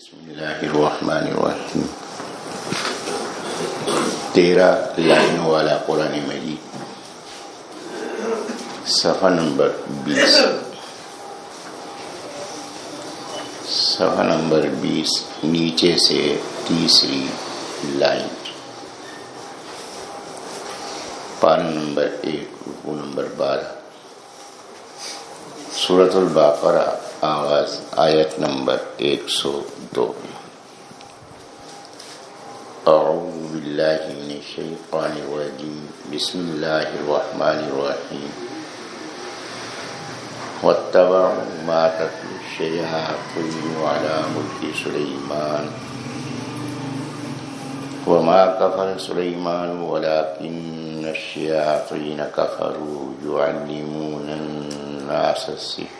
بسم اللہ الرحمن الرحیم۔ تیرہ لائنوں والا قرآن مجید۔ صفحہ نمبر بیس۔ صفحہ نمبر بیس۔ نیچے سے تیسری لائن۔ پارا نمبر ایک۔ رکو نمبر بارہ۔ سورت الباقرہ۔ آغاز آیت نمبر ایک سو دو۔ اعوذ باللہ من الشیطان الرجیم۔ بسم اللہ الرحمن الرحیم۔ واتبعوا ما تتلو الشیاطین على ملک سلیمان۔ وما كفر سليمان ولكن الشياطين كفروا يعلمون الناس السحر۔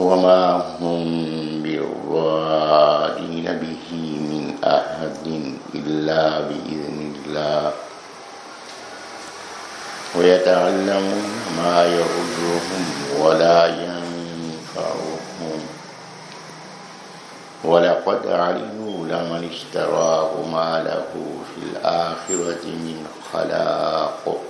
وما هم بالضالين به من أحد إلا بإذن الله ويتعلمون ما يضرهم ولا ينفعهم ولقد علموا لمن اشتراه ما له في الآخرة من خلاق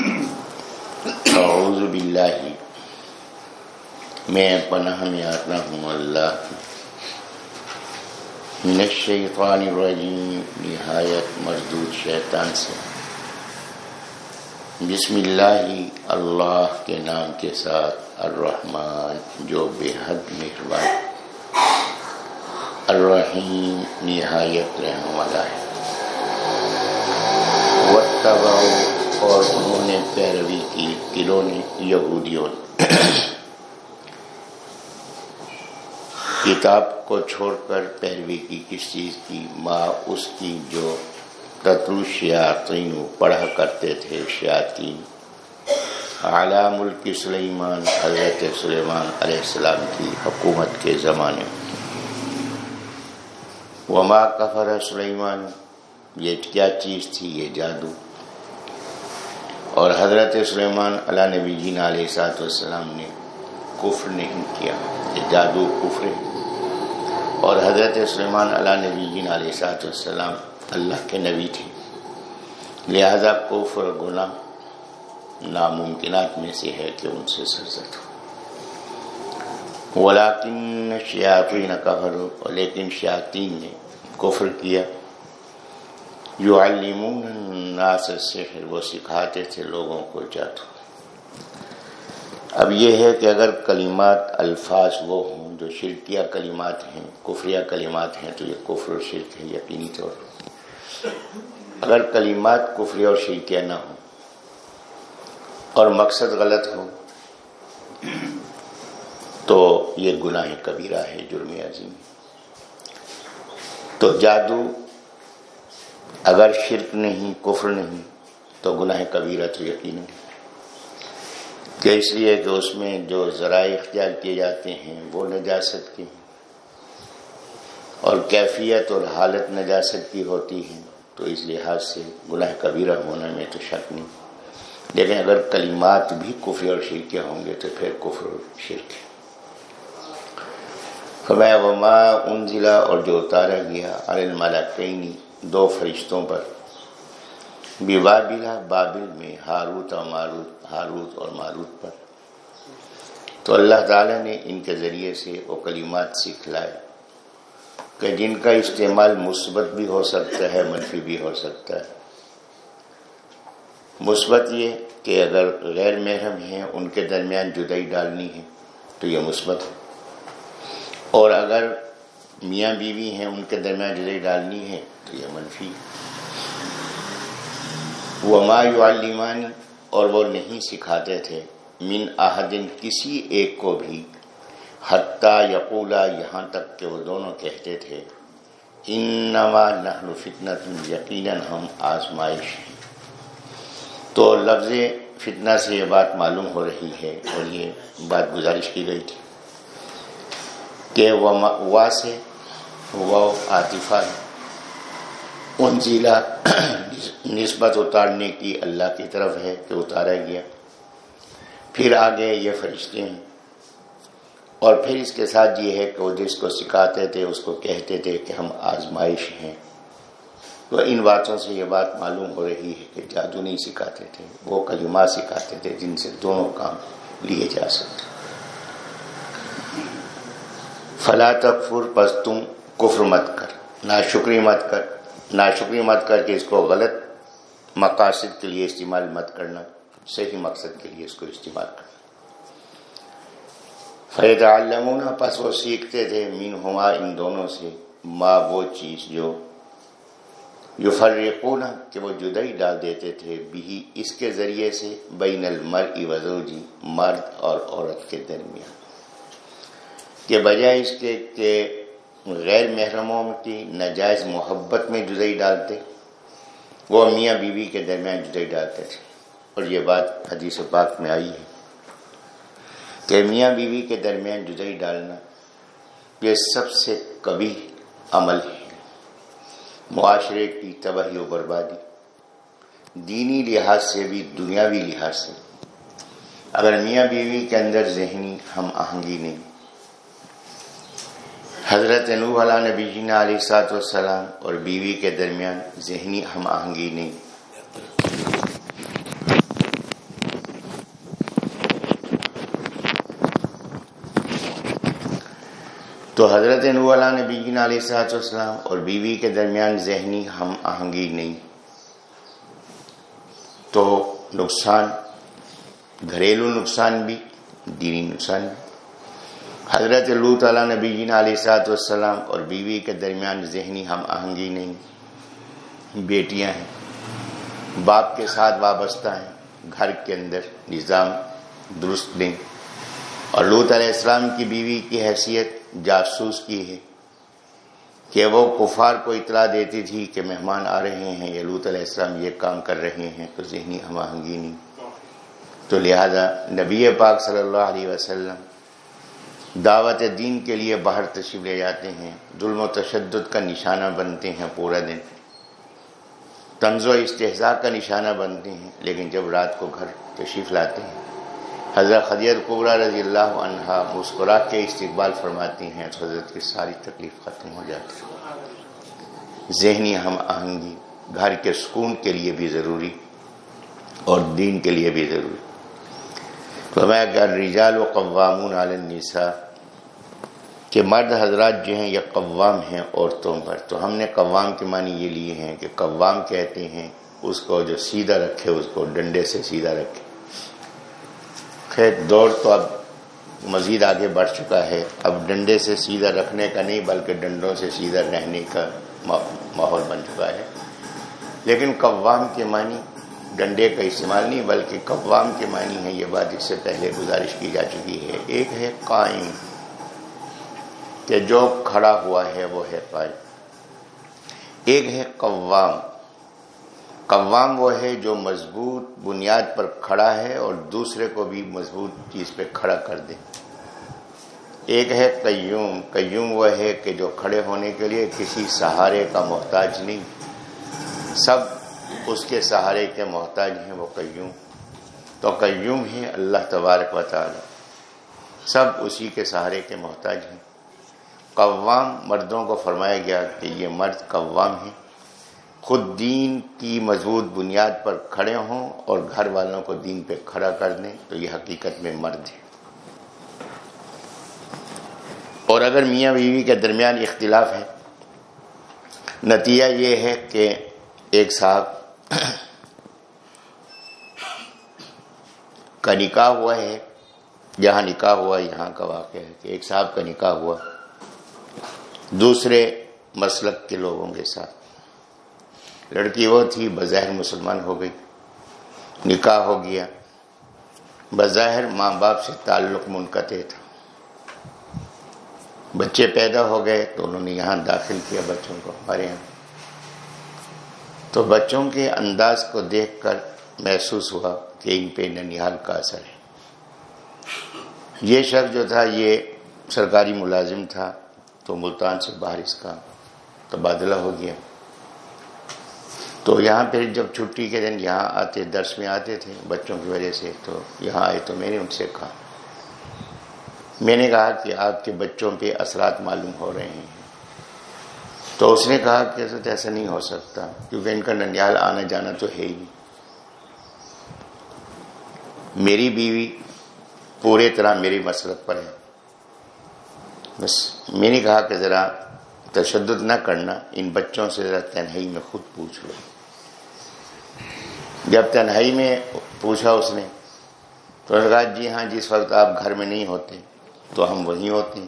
أعوذ بالله میں پناہ میں آتا ہوں اللہ من الشیطان الرجیم، نہایت مردود شیطان سے۔ بسم اللہ اللہ کے نام کے ساتھ الرحمن، جو بے حد مہربان، الرحیم، نہایت رحم والا ہے اور انہوں نے پیروی کی کلوں نے یہودیوں کتاب کو چھوڑ کر پیروی کی کس چیز کی؟ ماں اس کی جو تتو شیاطین پڑھا کرتے تھے، شیاطین۔ اعلیٰ ملک سلیمان حضرت سلیمان علیہ السلام کی حکومت کے زمانے۔ وما کفر سلیمان، یہ کیا چیز تھی؟ یہ جادو۔ اور حضرت سلیمان علیہ نبی جین علیہ سات والسلام نے کفر نہیں کیا، یہ جادو کفر ہے۔ اور حضرت سلیمان علیہ نبی جین علیہ سات والسلام اللہ کے نبی تھے۔ لہذا کفر گناہ ناممکنات میں سے ہے کہ ان سے سرزد ہو۔ ولیکن شیاطین کفر لیکن شیاطین نے کفر کیا۔ یعلمون الناس السحر، وہ سکھاتے تھے لوگوں کو جادو۔ اب یہ ہے کہ اگر کلمات الفاظ وہ ہوں جو شرکیہ کلمات ہیں، کفریہ کلمات ہیں، تو یہ کفر و شرک ہے، یقینی طور۔ اگر کلمات کفریہ اور شرکیہ نہ ہوں اور مقصد غلط ہو، تو یہ گناہ کبیرہ ہے، جرم عظیم۔ تو جادو اگر شرک نہیں، کفر نہیں، تو گناہ کبیرہ تو یقین کہ اس لیے کہ اس میں جو ذرائع اختیار کیے جاتے ہیں، وہ نجاست کی اور کیفیت اور حالت نجاست کی ہوتی ہے تو اس لحاظ سے گناہ کبیرہ ہونے میں تو شک نہیں۔ لیکن اگر کلمات بھی کفر اور شرکیہ ہوں گے، تو پھر کفر اور شرک فرمایا، وما انزلا اور جو اتارا گیا الملاکینی دو فرشتوں پر۔ بابلا بابل میں ہاروت اور ماروت، ہاروت اور ماروت پر۔ تو اللہ تعالیٰ نے ان کے ذریعے سے وہ کلمات سکھلائے کہ جن کا استعمال مثبت بھی ہو سکتا ہے، منفی بھی ہو سکتا ہے۔ مثبت یہ کہ اگر غیر محرم ہیں، ان کے درمیان جدائی ڈالنی ہے، تو یہ مثبت ہے۔ اور اگر میاں بیوی ہیں، ان کے درمیان جدائی ڈالنی ہے، تو یہ منفی ہے۔ وہ مایوالمانی اور وہ نہیں سکھاتے تھے۔ من احدن، کسی ایک کو بھی۔ حتیٰ یقولا، یہاں تک کہ وہ دونوں کہتے تھے۔ انما نحن فتنت یقیناً ہم آزمائش ہیں۔ تو لفظ فتنہ سے یہ بات معلوم ہو رہی ہے، اور یہ بات گزارش کی گئی تھی کہ وا سے وہ عاطفہ ہے۔ ان نسبت اتارنے کی اللہ کی طرف ہے کہ اتارا گیا۔ پھر آگے یہ فرشتے ہیں۔ اور پھر اس کے ساتھ یہ ہے کہ وہ جس کو سکھاتے تھے، اس کو کہتے تھے کہ ہم آزمائش ہیں۔ تو ان باتوں سے یہ بات معلوم ہو رہی ہے کہ جادو نہیں سکھاتے تھے، وہ کلمات سکھاتے تھے جن سے دونوں کام لیے جا سکتے۔ فلا تکفر، پس تم کفر مت کر، ناشکری مت کر، ناشکری مت کر کے اس کو غلط مقاصد کے لیے استعمال مت کرنا، صحیح مقصد کے لیے اس کو استعمال کرنا۔ فید علمون پس وہ سیکھتے تھے مین ہما ان دونوں سے ماں وہ چیز جو یو فرقون کہ وہ جدائی ڈال دیتے تھے بھی اس کے ذریعے سے بین المر وزوجی مرد اور عورت کے درمیان۔ کہ بجائے اس کے کہ غیر محرموں کی ناجائز محبت میں جدائی ڈالتے۔ وہ میاں بیوی کے درمیان جدائی ڈالتے تھے۔ اور یہ بات حدیث پاک میں آئی ہے کہ میاں بیوی کے درمیان جدائی ڈالنا یہ سب سے کبھی عمل ہے۔ معاشرے کی تباہی و بربادی، دینی لحاظ سے بھی دنیاوی لحاظ سے۔ اگر میاں بیوی کے اندر ذہنی ہم آہنگی نہیں حضرت نوح علیہ نبی جینا علیہ سات وسلام اور بیوی کے درمیان ذہنی ہم آہنگی نہیں۔ تو حضرت نو علیہ نبی علیہ صاحب والسلام اور بیوی کے درمیان ذہنی ہم آہنگی نہیں۔ تو نقصان، گھریلو نقصان بھی، دینی نقصان بھی۔ حضرت لوت علیہ نبی علیہ صاحب والسلام اور بیوی کے درمیان ذہنی ہم آہنگی نہیں، بیٹیاں ہیں، باپ کے ساتھ وابستہ ہیں، گھر کے اندر نظام درست نہیں۔ اور لوت علیہ السلام کی بیوی کی حیثیت جاسوس کی ہے کہ وہ کفار کو اطلاع دیتی تھی کہ مہمان آ رہے ہیں، یا لوت علیہ السلام یہ کام کر رہے ہیں، تو ذہنی ہم آہنگی نہیں۔ تو لہذا نبی پاک صلی اللہ علیہ وسلم دعوت دین کے لیے باہر تشریف لے جاتے ہیں، ظلم و تشدد کا نشانہ بنتے ہیں پورا دن۔ طنز و استحصا کا نشانہ بنتے ہیں، لیکن جب رات کو گھر تشریف لاتے ہیں۔ حضرت خدیت قبرا رضی اللہ عنہا مسکرا کے استقبال فرماتی ہیں تو حضرت کی ساری تکلیف ختم ہو جاتی ہے۔ ذہنی ہم آہنگی، گھر کے سکون کے لیے بھی ضروری اور دین کے لیے بھی ضروری۔ تو میں اگر رجال و قوام النساء کہ مرد حضرات جو ہیں یہ قوام ہیں عورتوں پر۔ تو ہم نے قوام کے معنی یہ لیے ہیں کہ قوام کہتے ہیں اس کو جو سیدھا رکھے، اس کو ڈنڈے سے سیدھا رکھے۔ خیر دور تو اب مزید آگے بڑھ چکا ہے۔ اب ڈنڈے سے سیدھا رکھنے کا نہیں، بلکہ ڈنڈوں سے سیدھا رہنے کا ماحول بن چکا ہے۔ لیکن قوام کے معنی ڈنڈے کا استعمال نہیں، بلکہ قوام کے معنی ہے یہ بات اس سے پہلے گزارش کی جا چکی ہے۔ ایک ہے قائم، کہ جو کھڑا ہوا ہے وہ ہے قائم ایک ہے قوام۔ قوام وہ ہے جو مضبوط بنیاد پر کھڑا ہے اور دوسرے کو بھی مضبوط چیز پہ کھڑا کر دے۔ ایک ہے قیوم۔ قیوم وہ ہے کہ جو کھڑے ہونے کے لیے کسی سہارے کا محتاج نہیں۔ سب اس کے سہارے کے محتاج ہیں وہ قیوم۔ تو قیوم ہے اللہ تبارک و تعالی۔ سب اسی کے سہارے کے محتاج ہیں۔ قوام مردوں کو فرمایا گیا کہ یہ مرد قوام ہیں۔ خود دین کی مضبوط بنیاد پر کھڑے ہوں اور گھر والوں کو دین پہ کھڑا کر دیں تو یہ حقیقت میں مرد ہے اور اگر میاں بیوی کے درمیان اختلاف ہے، نتیجہ یہ ہے کہ ایک صاحب کا نکاح ہوا ہے، جہاں نکاح ہوا، یہاں کا واقعہ ہے کہ ایک صاحب کا نکاح ہوا، دوسرے مسلک کے لوگوں کے ساتھ۔ لڑکی وہ تھی، بظاہر مسلمان ہو گئی، نکاح ہو گیا۔ بظاہر ماں باپ سے تعلق منقطع تھا۔ بچے پیدا ہو گئے تو انہوں نے یہاں داخل کیا بچوں کو، ہمارے یہاں۔ تو بچوں کے انداز کو دیکھ کر محسوس ہوا کہ ان پہ ننیال کا اثر ہے۔ یہ شخص جو تھا، یہ سرکاری ملازم تھا تو ملتان سے باہر اس کا تبادلہ ہو گیا۔ تو یہاں پھر جب چھٹی کے دن یہاں آتے، درس میں آتے تھے بچوں کی وجہ سے، تو یہاں آئے تو میں نے ان سے کہا۔ میں نے کہا کہ آپ کے بچوں پہ اثرات معلوم ہو رہے ہیں۔ تو اس نے کہا کہ ایسا نہیں ہو سکتا کیونکہ ان کا ننیال آنا جانا تو ہے ہی نہیں۔ میری بیوی پورے طرح میری مسلط پر ہے۔ بس میں نے کہا کہ ذرا تشدد نہ کرنا، ان بچوں سے ذرا تنہائی میں خود پوچھ لو۔ جب تنہائی میں پوچھا اس نے، تو کہا جی ہاں جس وقت آپ گھر میں نہیں ہوتے تو ہم وہیں ہوتے۔ ہیں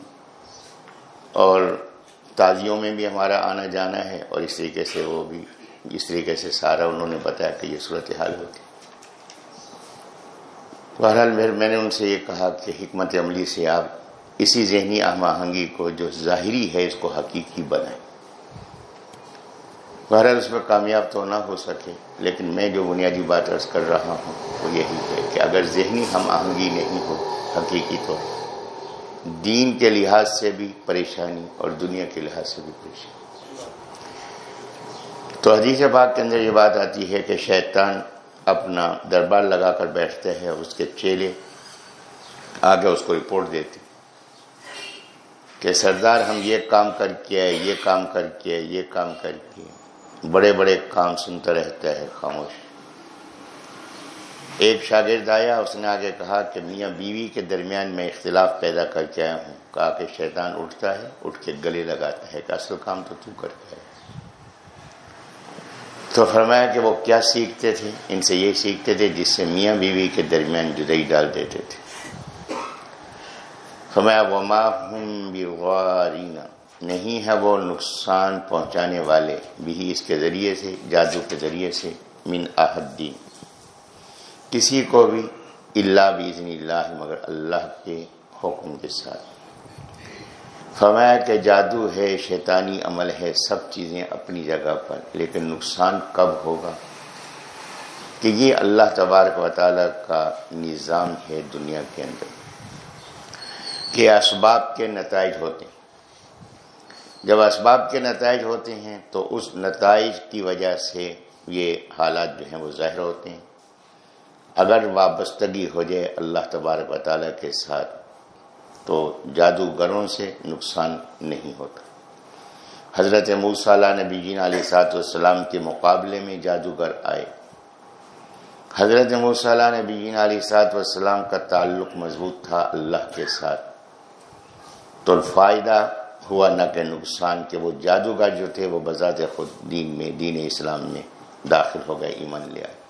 اور تازیوں میں بھی ہمارا آنا جانا ہے اور اس طریقے سے وہ بھی اس طریقے سے سارا انہوں نے بتایا کہ یہ صورتحال ہوتی بہرحال میں نے ان سے یہ کہا کہ حکمت عملی سے آپ اسی ذہنی آہم آہنگی کو جو ظاہری ہے اس کو حقیقی بنائیں۔ بہرحال اس میں کامیاب تو نہ ہو سکے، لیکن میں جو بنیادی بات عرض کر رہا ہوں وہ یہی ہے کہ اگر ذہنی ہم آہنگی نہیں ہو، حقیقی تو دین کے لحاظ سے بھی پریشانی اور دنیا کے لحاظ سے بھی پریشانی۔ تو حدیث پاک کے اندر یہ بات آتی ہے کہ شیطان اپنا دربار لگا کر بیٹھتے ہیں اس کے چیلے آگے اس کو رپورٹ دیتے کہ سردار ہم یہ کام کر کے یہ کام کر کے یہ کام کر کے بڑے بڑے کام سنتا رہتا ہے، خاموش۔ ایک شاگرد آیا، اس نے آگے کہا کہ میاں بیوی کے درمیان میں اختلاف پیدا کر کے آیا ہوں۔ کہا کہ شیطان اٹھتا ہے، اٹھ کے گلے لگاتا ہے، کہ اصل کام تو تو کر کے تو فرمایا کہ وہ کیا سیکھتے تھے؟ ان سے یہ سیکھتے تھے جس سے میاں بیوی کے درمیان جدئی ڈال دیتے تھے۔ فرمایا، وما ہم بغارینا نہیں ہے وہ نقصان پہنچانے والے، بھی اس کے ذریعے سے، جادو کے ذریعے سے، من احدین کسی کو بھی اللہ بزن اللہ، مگر اللہ کے حکم کے ساتھ۔ فرمایا کہ جادو ہے، شیطانی عمل ہے، سب چیزیں اپنی جگہ پر، لیکن نقصان کب ہوگا؟ کہ یہ اللہ تبارک و تعالیٰ کا نظام ہے دنیا کے اندر، کہ اسباب کے نتائج ہوتے ہیں۔ جب اسباب کے نتائج ہوتے ہیں تو اس نتائج کی وجہ سے یہ حالات جو ہیں وہ ظاہر ہوتے ہیں۔ اگر وابستگی ہو جائے اللہ تبارک و تعالیٰ کے ساتھ، تو جادوگروں سے نقصان نہیں ہوتا۔ حضرت موسیٰ نبی جین علیہ سات والسلام کے مقابلے میں جادوگر آئے۔ حضرت موسیٰ نبی جین علیہ سات والسلام کا تعلق مضبوط تھا اللہ کے ساتھ۔ تو فائدہ ہوا نہ کہ نقصان کہ وہ جادوگر جو تھے وہ بذات خود دین میں، دین اسلام میں داخل ہو گئے، ایمان لے آئے۔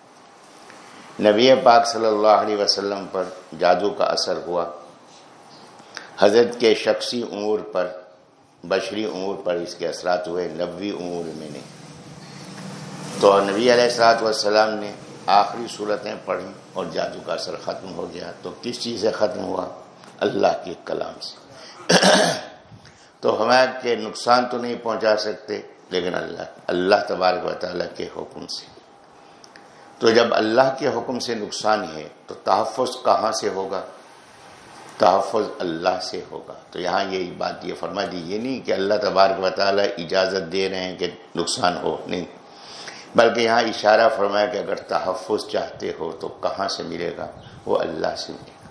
نبی پاک صلی اللہ علیہ وسلم پر جادو کا اثر ہوا۔ حضرت کے شخصی امور پر، بشری امور پر اس کے اثرات ہوئے، نبوی امور میں نے۔ تو نبی علیہ السلاط والسلام نے آخری صورتیں پڑھی اور جادو کا اثر ختم ہو گیا۔ تو کس چیز سے ختم ہوا؟ اللہ کے کلام سے۔ تو ہمیں کہ نقصان تو نہیں پہنچا سکتے، لیکن اللہ اللہ تبارک و تعالیٰ کے حکم سے۔ تو جب اللہ کے حکم سے نقصان ہے تو تحفظ کہاں سے ہوگا؟ تحفظ اللہ سے ہوگا۔ تو یہاں یہ بات یہ فرما دی، یہ نہیں کہ اللہ تبارک و تعالیٰ اجازت دے رہے ہیں کہ نقصان ہو، نہیں۔ بلکہ یہاں اشارہ فرمایا کہ اگر تحفظ چاہتے ہو تو کہاں سے ملے گا؟ وہ اللہ سے ملے گا۔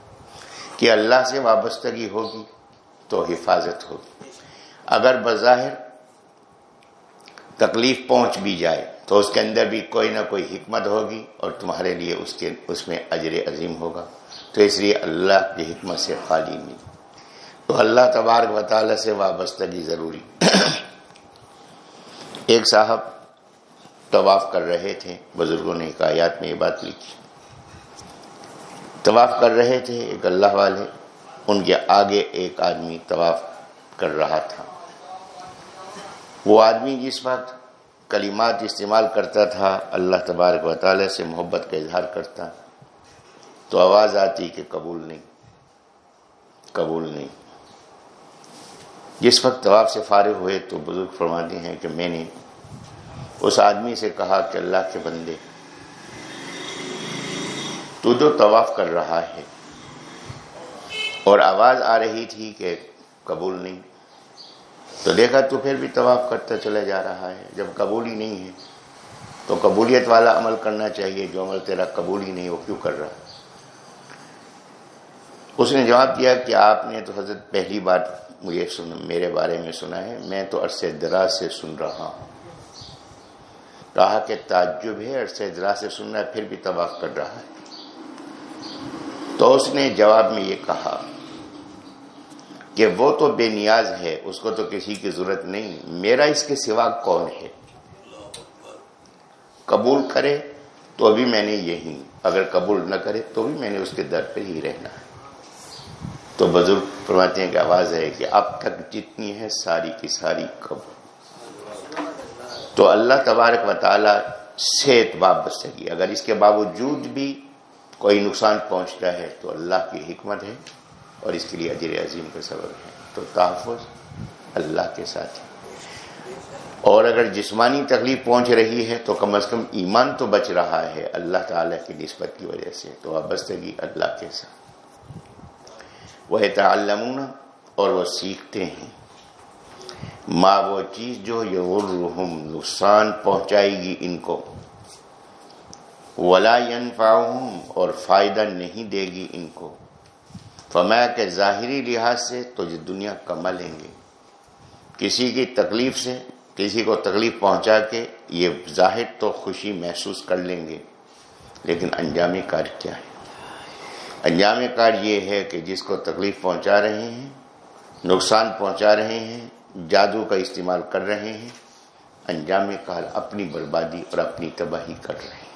کہ اللہ سے وابستگی ہوگی تو حفاظت ہوگی۔ اگر بظاہر تکلیف پہنچ بھی جائے تو اس کے اندر بھی کوئی نہ کوئی حکمت ہوگی اور تمہارے لیے اس کے اس میں اجر عظیم ہوگا۔ تو اس لیے اللہ کی حکمت سے خالی نہیں۔ تو اللہ تبارک و تعالی سے وابستگی ضروری۔ ایک صاحب طواف کر رہے تھے۔ بزرگوں نے ایک آیات میں یہ بات لکھی۔ طواف کر رہے تھے ایک اللہ والے۔ ان کے آگے ایک آدمی طواف کر رہا تھا۔ وہ آدمی جس وقت کلمات استعمال کرتا تھا، اللہ تبارک و تعالی سے محبت کا اظہار کرتا۔ تو آواز آتی کہ قبول نہیں قبول نہیں۔ جس وقت طواف سے فارغ ہوئے تو بزرگ فرماتے ہیں کہ میں نے اس آدمی سے کہا کہ اللہ کے بندے، تو جو طواف کر رہا ہے۔ اور آواز آ رہی تھی کہ قبول نہیں تو دیکھا تو پھر بھی طواف کرتا چلا جا رہا ہے۔ جب قبول ہی نہیں ہے، تو قبولیت والا عمل کرنا چاہیے، جو عمل تیرا قبول ہی نہیں، وہ کیوں کر رہا اس نے جواب دیا کہ آپ نے تو حضرت پہلی بار مجھے سن، میرے بارے میں سنا ہے، میں تو عرصے دراز سے سن رہا ہوں۔ کہا کہ تعجب ہے عرصے دراز سے سننا ہے پھر بھی طواف کر رہا ہے۔ تو اس نے جواب میں یہ کہا کہ وہ تو بے نیاز ہے، اس کو تو کسی کی ضرورت نہیں۔ میرا اس کے سوا کون ہے؟ قبول کرے تو ابھی میں نے یہی، اگر قبول نہ کرے تو بھی میں نے اس کے در پہ ہی رہنا۔ ہے تو بزرگ فرماتے ہیں کہ آواز ہے کہ اب تک جتنی ہے ساری کی ساری قبول۔ تو اللہ تبارک و تعالی صحت وابستگی اگر اس کے باوجود بھی کوئی نقصان پہنچتا ہے تو اللہ کی حکمت ہے۔ اور اس کے لیے اجر عظیم کا سبب ہے۔ تو تحفظ اللہ کے ساتھ ہے۔ اور اگر جسمانی تکلیف پہنچ رہی ہے تو کم از کم ایمان تو بچ رہا ہے اللہ تعالیٰ کی نسبت کی وجہ سے۔ تو وابستگی اللہ کے ساتھ۔ وہ تعلمون اور وہ سیکھتے ہیں۔ ماں وہ چیز جو یغرہم، نقصان پہنچائے گی ان کو۔ ولا ينفعهم اور فائدہ نہیں دے گی ان کو۔ فرمایا کہ ظاہری لحاظ سے تو یہ دنیا کما لیں گے۔ کسی کی تکلیف سے، کسی کو تکلیف پہنچا کے یہ ظاہر تو خوشی محسوس کر لیں گے۔ لیکن انجام کار کیا ہے؟ انجام کار یہ ہے کہ جس کو تکلیف پہنچا رہے ہیں، نقصان پہنچا رہے ہیں، جادو کا استعمال کر رہے ہیں، انجام کار اپنی بربادی اور اپنی تباہی کر رہے ہیں۔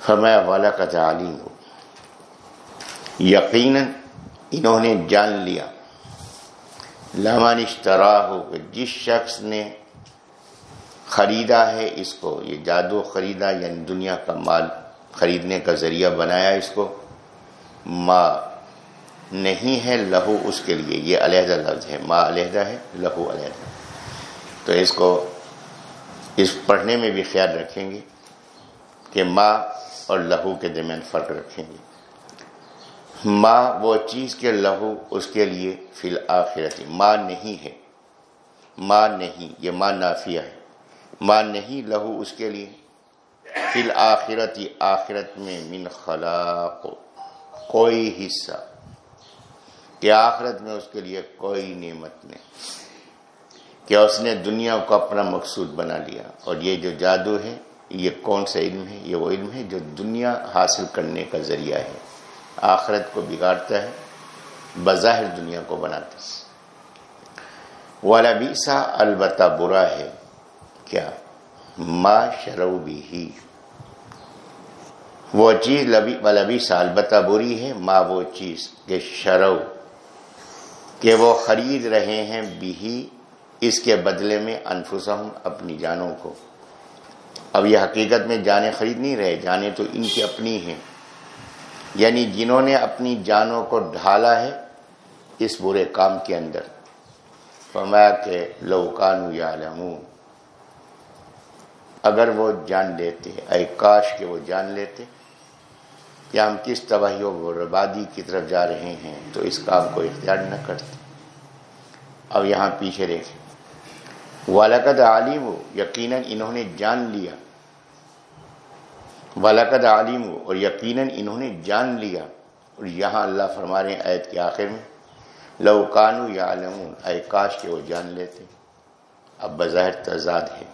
فرمایا، والا کا تعلیم ہو۔ یقیناً انہوں نے جان لیا۔ اشترا ہو کہ جس شخص نے خریدا ہے اس کو، یہ جادو خریدا یعنی دنیا کا مال خریدنے کا ذریعہ بنایا اس کو ماں نہیں ہے، لہو اس کے لیے۔ یہ علیحدہ لفظ ہے ماں علیحدہ ہے، لہو علیحدہ۔ تو اس کو اس پڑھنے میں بھی خیال رکھیں گے کہ ماں اور لہو کے درمیان فرق رکھیں گے۔ ماں وہ چیز کے لہو اس کے لیے فی الآخرت ماں نہیں ہے۔ ماں نہیں، یہ ماں نافیہ ہے۔ ماں نہیں، لہو اس کے لیے۔ فی الآخرت آخرت میں من خلاق، کوئی حصہ۔ کہ آخرت میں اس کے لیے کوئی نعمت نہیں۔ کہ اس نے دنیا کو اپنا مقصود بنا لیا۔ اور یہ جو جادو ہے، یہ کون سا علم ہے؟ یہ وہ علم ہے جو دنیا حاصل کرنے کا ذریعہ ہے۔ آخرت کو بگاڑتا ہے، بظاہر دنیا کو بناتا ہے۔ والا بیسا البتہ برا ہے۔ کیا؟ ما شرو بھی ہی وہ چیز لبی سا البتہ بری ہے۔ ماں وہ چیز کہ شرو، کہ وہ خرید رہے ہیں بھی اس کے بدلے میں انفسہم، اپنی جانوں کو۔ اب یہ حقیقت میں جانے خرید نہیں رہے جانے تو ان کی اپنی ہیں۔ یعنی جنہوں نے اپنی جانوں کو ڈھالا ہے اس برے کام کے اندر۔ فرمایا کہ لوکان یا اگر وہ جان لیتے اے کاش کہ وہ جان لیتے کہ ہم کس تباہی و بربادی کی طرف جا رہے ہیں، تو اس کام کو اختیار نہ کرتے۔ اب یہاں پیچھے دیکھیں۔ والد عالم ہو یقیناً انہوں نے جان لیا۔ ولاقد عالم اور یقیناً انہوں نے جان لیا اور یہاں اللہ فرما رہے ہیں عید کے آخر میں، لو کانو یا عالم اے کاش کے وہ جان لیتے۔ اب بظاہر تضاد ہے۔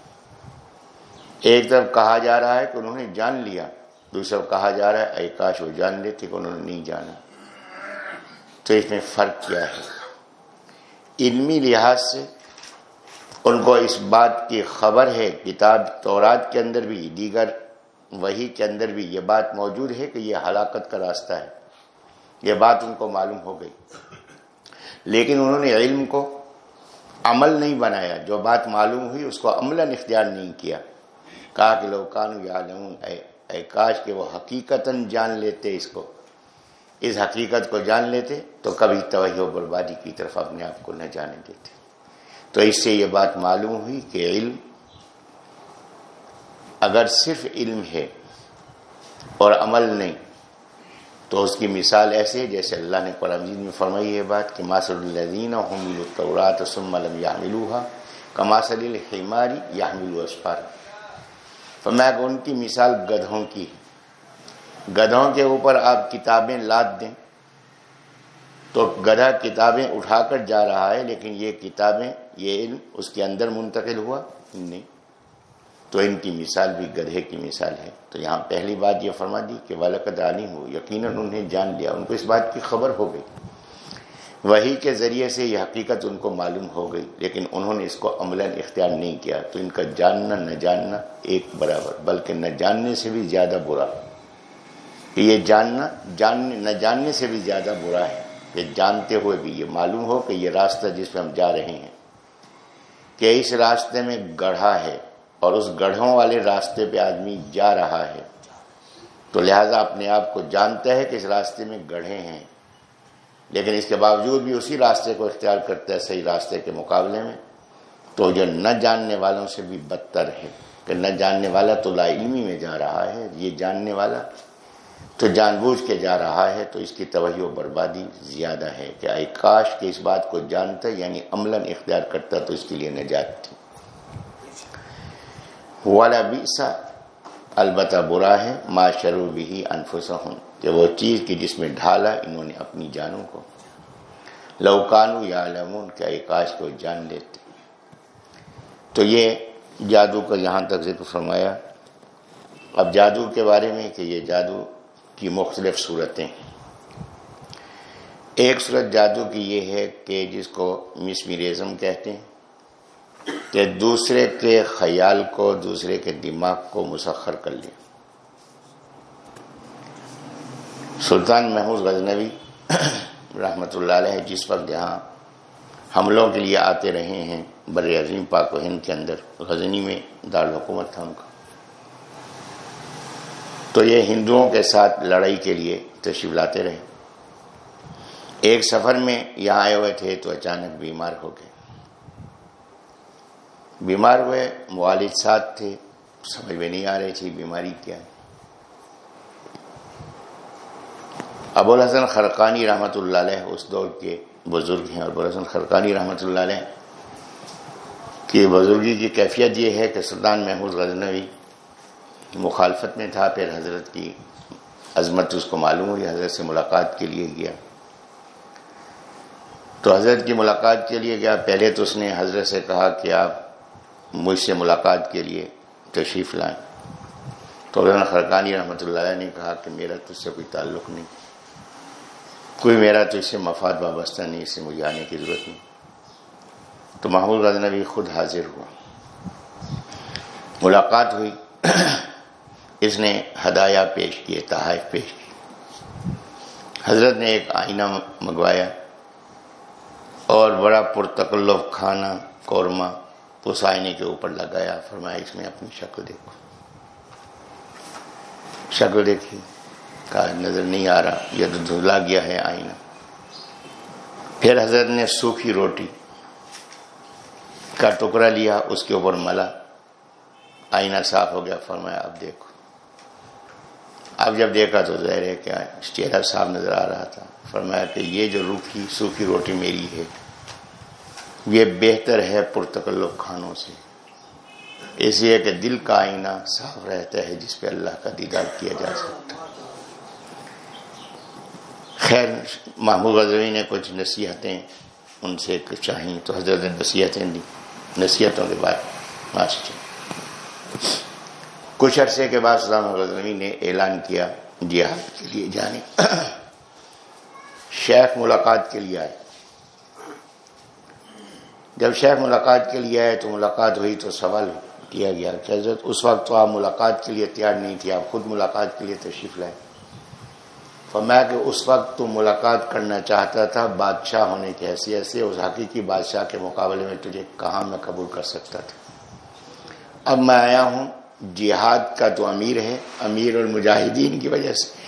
ایک طرف کہا جا رہا ہے کہ انہوں نے جان لیا، دوسرا کہا جا رہا ہے اے کاش وہ جان لیتے کہ انہوں نے نہیں جانا۔ تو اس میں فرق کیا ہے؟ علمی لحاظ سے ان کو اس بات کی خبر ہے، کتاب تورات کے اندر بھی دیگر وہی کے اندر بھی یہ بات موجود ہے کہ یہ ہلاکت کا راستہ ہے۔ یہ بات ان کو معلوم ہو گئی۔ لیکن انہوں نے علم کو عمل نہیں بنایا۔ جو بات معلوم ہوئی، اس کو عمل اختیار نہیں کیا۔ کہا کہ لوگ کانو یا اے کاش کہ وہ حقیقتاً جان لیتے اس کو۔ اس حقیقت کو جان لیتے تو کبھی توجہ و بربادی کی طرف اپنے آپ کو نہ جانے دیتے۔ تو اس سے یہ بات معلوم ہوئی کہ علم اگر صرف علم ہے اور عمل نہیں، تو اس کی مثال ایسے ہے جیسے اللہ نے قرآن میں فرمائی ہے بات کہ ماسر الدین الطورات ثم لم کماسل الحماری یحمل اسفار۔ فرمایا کہ ان کی مثال گدھوں کی ہے۔ گدھوں کے اوپر آپ کتابیں لاد دیں تو گدھا کتابیں اٹھا کر جا رہا ہے، لیکن یہ کتابیں، یہ علم اس کے اندر منتقل ہوا نہیں۔ تو ان کی مثال بھی گدھے کی مثال ہے۔ تو یہاں پہلی بات یہ فرما دی کہ والد عالم ہو یقیناً انہیں جان لیا، ان کو اس بات کی خبر ہو گئی۔ وہی کے ذریعے سے یہ حقیقت ان کو معلوم ہو گئی، لیکن انہوں نے اس کو عملہ اختیار نہیں کیا۔ تو ان کا جاننا، نہ جاننا ایک برابر، بلکہ نہ جاننے سے بھی زیادہ برا۔ کہ یہ جاننا، جاننے، نہ جاننے سے بھی زیادہ برا ہے۔ کہ جانتے ہوئے بھی یہ معلوم ہو کہ یہ راستہ جس پہ ہم جا رہے ہیں، کہ اس راستے میں گڑھا ہے۔ اور اس گڑھوں والے راستے پہ آدمی جا رہا ہے۔ تو لہذا اپنے آپ کو جانتا ہے کہ اس راستے میں گڑھے ہیں، لیکن اس کے باوجود بھی اسی راستے کو اختیار کرتا ہے صحیح راستے کے مقابلے میں۔ تو جو نہ جاننے والوں سے بھی بدتر ہے، کہ نہ جاننے والا تو لا علمی میں جا رہا ہے، یہ جاننے والا تو جان بوجھ کے جا رہا ہے، تو اس کی توجہ و بربادی زیادہ ہے۔ کہ اے کاش کے اس بات کو جانتا یعنی عملاً اختیار کرتا، تو اس کے لیے نجات۔ تھی والا بیسا البتہ برا ہے، ما شروع بھی انفسہم کہ وہ چیز کی جس میں ڈھالا انہوں نے اپنی جانوں کو۔ لوکانو یا لمون کیا کاش کو جان لیتے۔ تو یہ جادو کا یہاں تک ذکر فرمایا۔ اب جادو کے بارے میں کہ یہ جادو کی مختلف صورتیں ایک صورت جادو کی یہ ہے کہ جس کو مسمیریزم کہتے ہیں۔ کہ دوسرے کے خیال کو، دوسرے کے دماغ کو مسخر کر لیا سلطان محمود غزنوی رحمۃ اللہ علیہ جس وقت جہاں حملوں کے لیے آتے رہے ہیں، بر عظیم پاک و ہند کے اندر غزنی میں دارالحکومت تھا ان کا۔ تو یہ ہندوؤں کے ساتھ لڑائی کے لیے تشریف لاتے رہے۔ ایک سفر میں یہاں آئے ہوئے تھے تو اچانک بیمار ہو گئے۔ بیمار ہوئے والد ساتھ تھے، سمجھ میں نہیں آ رہی تھی بیماری کیا ہے۔ ابو الحسن خرقانی رحمۃ اللہ علیہ اس دور کے بزرگ ہیں ابو الحسن خرقانی رحمۃ اللہ علیہ کی بزرگی کی کیفیت یہ ہے کہ سلطان محمود غزنوی مخالفت میں تھا، پھر حضرت کی عظمت اس کو معلوم ہوئی، حضرت سے ملاقات کے لیے گیا۔ تو حضرت کی ملاقات کے لیے گیا، پہلے تو اس نے حضرت سے کہا کہ آپ مجھ سے ملاقات کے لیے تشریف لائیں تو خرقانی رحمۃ اللہ علیہ نے کہا کہ میرا تو اس سے کوئی تعلق نہیں۔ کوئی میرا تو اس سے مفاد وابستہ نہیں، اس سے مجھے آنے کی ضرورت نہیں۔ تو محمود غزنوی خود حاضر ہوا۔ ملاقات ہوئی۔ اس نے ہدایہ پیش کیے، تحائف پیش کی حضرت نے ایک آئینہ منگوایا اور بڑا پرتکلف کھانا، قورمہ اس آئینے کے اوپر لگایا، فرمایا، اس میں اپنی شکل دیکھو۔ شکل دیکھی، کہا، نظر نہیں آ رہا، یہ تو دھلا گیا ہے آئینہ۔ پھر حضرت نے سوکھی روٹی کا ٹکڑا لیا، اس کے اوپر ملا۔ آئینہ صاف ہو گیا، فرمایا، اب دیکھو۔ اب جب دیکھا تو ظاہر ہے کیا چہرہ صاف نظر آ رہا تھا۔ فرمایا کہ یہ جو روکھی سوکھی روٹی میری ہے یہ بہتر ہے پرتکلف کھانوں سے۔ اس لیے کہ دل کا آئینہ صاف رہتا ہے جس پہ اللہ کا دیدار کیا جا سکتا خیر محمود غزوی نے کچھ نصیحتیں ان سے چاہیں تو حضرت نے نصیحتیں دی نصیحتوں کے بعد ماسٹر کچھ عرصے کے بعد صدام غزنوی نے اعلان کیا، جہاد کے لیے جانے۔ شیخ ملاقات کے لیے آئے۔ جب شیخ ملاقات کے لیے آئے تو ملاقات ہوئی تو سوال کیا گیا کہ حضرت، اس وقت تو آپ ملاقات کے لیے تیار نہیں تھے، آپ خود ملاقات کے لیے تشریف لائے۔ فرمایا کہ اس وقت تو ملاقات کرنا چاہتا تھا، بادشاہ ہونے کی حیثیت سے، اس حقیقی بادشاہ کے مقابلے میں تجھے کہاں میں قبول کر سکتا تھا۔ اب میں آیا ہوں، جہاد کا تو امیر ہے، امیر المجاہدین کی وجہ سے۔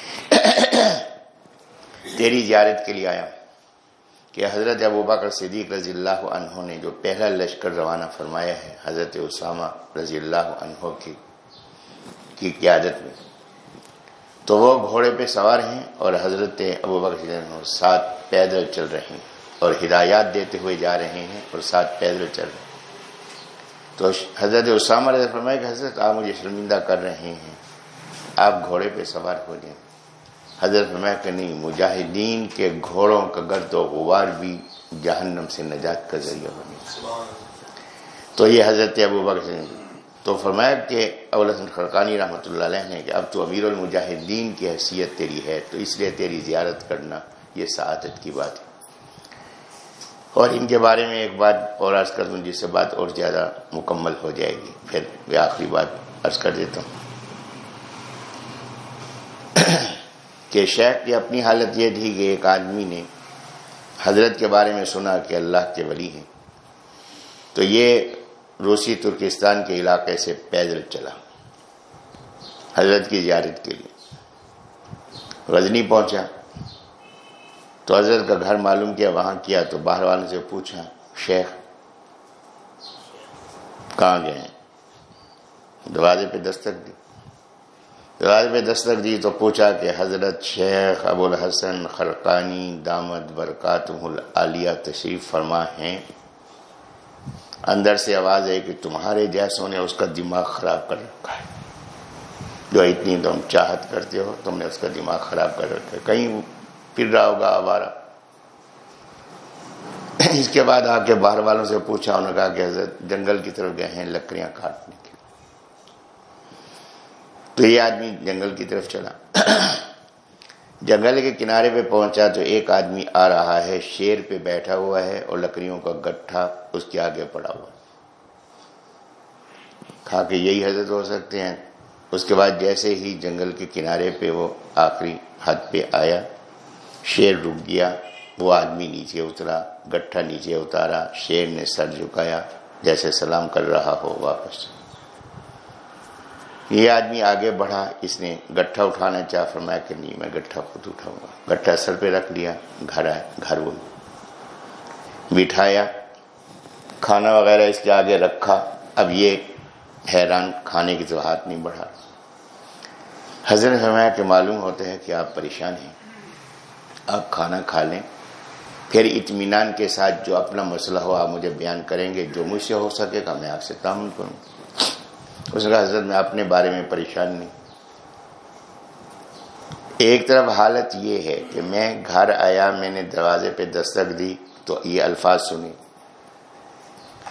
تیری زیارت کے لیے آیا ہوں۔ کہ حضرت ابو بکر صدیق رضی اللہ عنہ نے جو پہلا لشکر روانہ فرمایا ہے، حضرت اسامہ رضی اللہ عنہ کی کی قیادت میں۔ تو وہ گھوڑے پہ سوار ہیں اور حضرت ابو بکر ساتھ پیدل چل رہے ہیں اور ہدایات دیتے ہوئے جا رہے ہیں اور ساتھ پیدل چل رہے ہیں۔ تو حضرت اسامہ رضی فرمایا کہ حضرت آپ مجھے شرمندہ کر رہے ہیں، آپ گھوڑے پہ سوار ہو جائیں۔ حضرت فرمایا کہ نہیں، مجاہدین کے گھوڑوں کا گرد و غبار بھی جہنم سے نجات کا ذریعہ بنے۔ تو یہ حضرت ابو بکر تو فرمایا کہ اول خرقانی رحمۃ اللہ علیہ نے کہ اب تو امیر المجاہدین کی حیثیت تیری ہے، تو اس لیے تیری زیارت کرنا یہ سعادت کی بات ہے۔ اور ان کے بارے میں ایک بات اور عرض کر دوں، جس سے بات اور زیادہ مکمل ہو جائے گی۔ پھر میں آخری بات عرض کر دیتا ہوں۔ کہ شیخ کی اپنی حالت یہ تھی کہ ایک آدمی نے حضرت کے بارے میں سنا کہ اللہ کے ولی ہیں۔ تو یہ روسی ترکستان کے علاقے سے پیدل چلا۔ حضرت کی زیارت کے لیے۔ غزنی پہنچا۔ تو حضرت کا گھر معلوم کیا، وہاں کیا۔ تو باہر والوں سے پوچھا، شیخ، کہاں گئے ہیں؟ دروازے پہ دستک دی۔ دروازے دستک دی تو پوچھا کہ حضرت شیخ ابو الحسن خرقانی دامد برکات العالیہ تشریف فرما ہیں۔ اندر سے آواز ہے کہ تمہارے جیسوں نے اس کا دماغ خراب کر رکھا ہے۔ جو اتنی تم چاہت کرتے ہو، تم نے اس کا دماغ خراب کر رکھا ہے۔ کہیں پھر رہا ہوگا آوارہ۔ اس کے بعد آ کے باہر والوں سے پوچھا، انہوں نے کہا کہ حضرت جنگل کی طرف گئے ہیں، لکڑیاں کاٹنے۔ تو یہ آدمی جنگل کی طرف چلا۔ جنگل کے کنارے پہ پہنچا تو ایک آدمی آ رہا ہے، شیر پہ بیٹھا ہوا ہے اور لکڑیوں کا گٹھا اس کے آگے پڑا ہوا۔ کھا کے یہی حضرت ہو سکتے ہیں۔ اس کے بعد جیسے ہی جنگل کے کنارے پہ وہ آخری حد پہ آیا، شیر رک گیا۔ وہ آدمی نیچے اترا، گٹھا نیچے اتارا، شیر نے سر جھکایا، جیسے سلام کر رہا ہو واپس۔ یہ آدمی آگے بڑھا، اس نے گٹھا اٹھانا چاہ فرمایا کہ نہیں، میں گٹھا خود اٹھاؤں گا۔ گٹھا سر پہ رکھ لیا، گھر آئے گھر وہ بٹھایا، کھانا وغیرہ اس کے آگے رکھا۔ اب یہ حیران کھانے کی تو ہاتھ نہیں بڑھا۔ حضرت فرمایا کہ معلوم ہوتا ہے کہ آپ پریشان ہیں۔ آپ کھانا کھا لیں۔ پھر اطمینان کے ساتھ جو اپنا مسئلہ ہو آپ مجھے بیان کریں گے، جو مجھ سے ہو سکے گا، میں آپ سے تعاون کروں۔ اس کا حضرت میں اپنے بارے میں پریشان نہیں۔ ایک طرف حالت یہ ہے کہ میں گھر آیا، میں نے دروازے پہ دستک دی تو یہ الفاظ سنی۔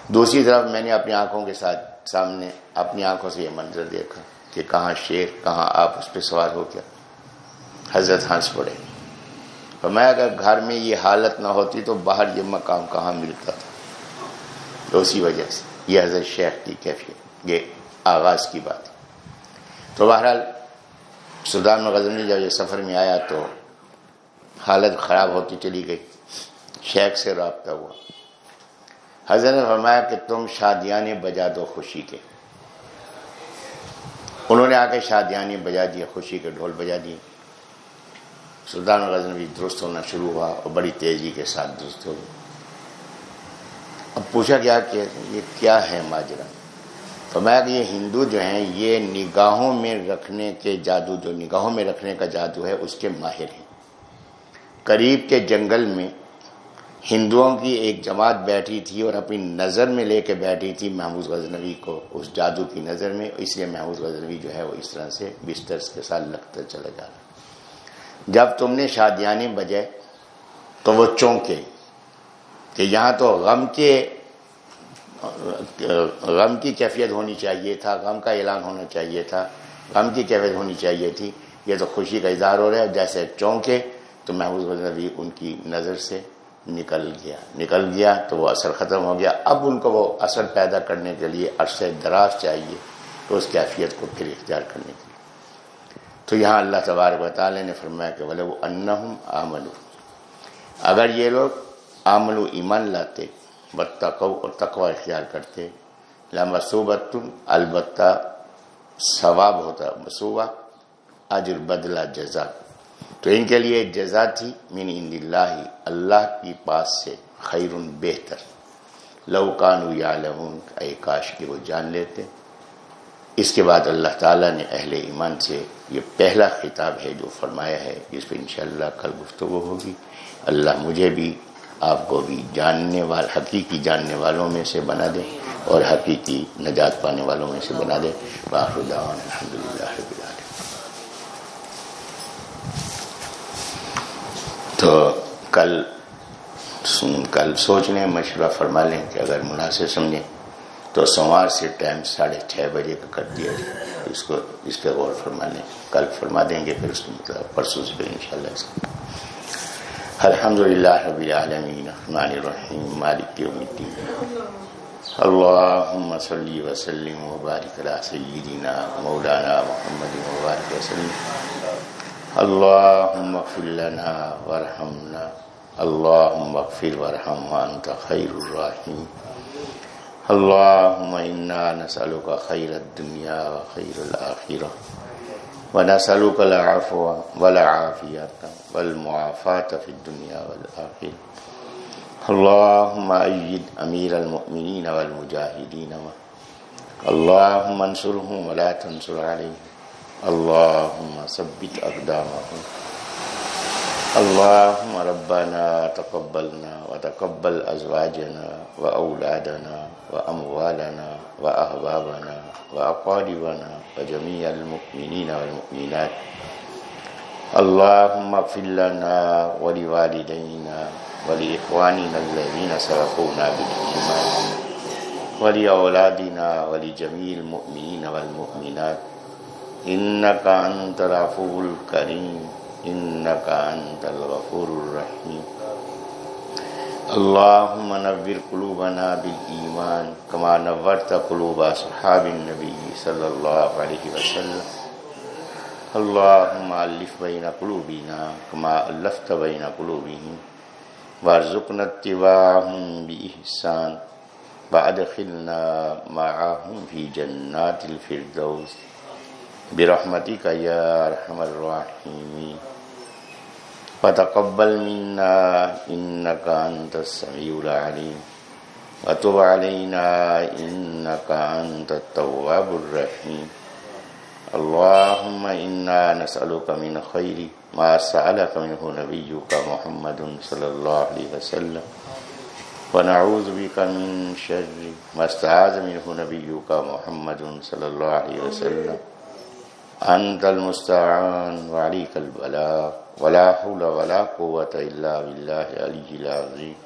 دوسری طرف میں نے اپنی آنکھوں کے ساتھ سامنے اپنی آنکھوں سے یہ منظر دیکھا کہ کہاں شیر، کہاں آپ اس پہ سوار ہو کیا حضرت ہنس پڑے۔ اور میں اگر گھر میں یہ حالت نہ ہوتی تو باہر یہ مقام کہاں ملتا تھا؟ اسی وجہ سے یہ حضرت شیخ کی کیفیت۔ یہ آغاز کی بات۔ تو بہرحال سلطان غزنی جب یہ سفر میں آیا تو حالت خراب ہوتی چلی گئی۔ شیخ سے رابطہ ہوا۔ حضرت نے فرمایا کہ تم شادیاں بجا دو خوشی کے۔ انہوں نے آ کے شادیاں بجا دیے، خوشی کے ڈھول بجا دیے۔ سلطان غزن درست ہونا شروع ہوا اور بڑی تیزی کے ساتھ درست ہو گیا اب پوچھا گیا کہ یہ کیا ہے ماجرا؟ فرمایا کہ یہ ہندو جو ہیں، یہ نگاہوں میں رکھنے کے جادو، جو نگاہوں میں رکھنے کا جادو ہے، اس کے ماہر ہیں۔ قریب کے جنگل میں ہندوؤں کی ایک جماعت بیٹھی تھی اور اپنی نظر میں لے کے بیٹھی تھی محمود غزنوی کو، اس جادو کی نظر میں۔ اس لیے محمود غزنوی جو ہے، وہ اس طرح سے بستر کے ساتھ لگتا چلا جا رہا۔ جب تم نے شادیانی بجے تو وہ چونکے کہ یہاں تو غم کے غم کی کیفیت ہونی چاہیے تھا، غم کا اعلان ہونا چاہیے تھا، غم کی کیفیت ہونی چاہیے تھی۔ یہ تو خوشی کا اظہار ہو رہا ہے، جیسے چونکے تو محبوب نبی ان کی نظر سے نکل گیا۔ نکل گیا تو وہ اثر ختم ہو گیا۔ اب ان کو وہ اثر پیدا کرنے کے لیے عرصہ دراز چاہیے تو اس کیفیت کو پھر اختیار کرنے کے لیے۔ تو یہاں اللہ تبارک و تعالیٰ نے فرمایا کہ بولے وہ انہم آملو اگر یہ لوگ عمل و ایمان لاتے بتقو اور تقوی اختیار کرتے لمصوبت البتہ ثواب ہوتا مصوبہ اجر بدلہ جزا۔ تو ان کے لیے جزا تھی۔ من عند اللہ اللہ کی پاس سے خیر بہتر۔ لو کانو یا اے کاش کے وہ جان لیتے۔ اس کے بعد اللہ تعالیٰ نے اہل ایمان سے یہ پہلا خطاب ہے جو فرمایا ہے۔ جس پہ انشاءاللہ کل گفتگو ہوگی۔ اللہ مجھے بھی آپ کو بھی جاننے وال، حقیقی جاننے والوں میں سے بنا دے اور حقیقی نجات پانے والوں میں سے بنا دے۔ باخر الحمد للہ تو کل کل سوچ لیں، مشورہ فرما لیں کہ اگر مناسب سمجھیں تو سوموار سے ٹائم ساڑھے چھ بجے کا کر دیا جائے۔ اس کو، اس پہ غور فرما لیں۔ کل فرما دیں گے، پھر اس کو مطلب پرسوں سے ان شاء اللہ الحمد للہ رب العالمین الرحمن الرحیم مالک یوم الدین اللہم صلی وسلم وبارک علی سیدنا مولانا محمد وبارک وسلم اللہم اغفر لنا ورحمنا اللہم اغفر ورحم وانت خیر الراحیم اللہم انا نسألک خیر الدنیا وخیر الآخرہ ونسألك العفو والعافية والمعافاة في الدنيا والآخرة. اللهم أيد أمير المؤمنين والمجاهدين. اللهم انصرهم ولا تنصر عليهم. اللهم ثبت أقدامهم. اللهم ربنا تقبلنا وتقبل أزواجنا وأولادنا وأموالنا وأحبابنا وأقاربنا وجميع المؤمنين والمؤمنات. اللهم اغفر لنا ولوالدينا ولإخواننا الذين سبقونا بالإيمان ولأولادنا ولجميع المؤمنين والمؤمنات إنك أنت العفو الكريم إنك أنت الغفور الرحيم اللهم نور قلوبنا بالإيمان كما نورت قلوب أصحاب النبي صلى الله عليه وسلم اللهم ألف بين قلوبنا كما ألفت بين قلوبهم وارزقنا اتباعهم بإحسان وأدخلنا معهم في جنات الفردوس برحمتك يا أرحم الراحمين فتقبل منا إنك أنت السميع العليم وتب علينا إنك أنت التواب الرحيم اللهم إنا نسألك من خير ما سألك منه نبيك محمد صلى الله عليه وسلم. ونعوذ بك من شر ما استعاذ منه نبيك محمد صلى الله عليه وسلم. أنت المستعان وعليك البلاغ. ولا حول ولا قوة إلا بالله علي العظيم.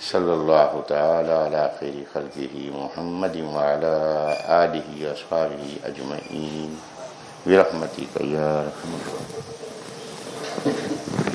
صلی اللہ تعالی علی خیر خلقہ محمد وعلا آلہ اصحابہ اجمعین برحمتك يا رحمة اللہ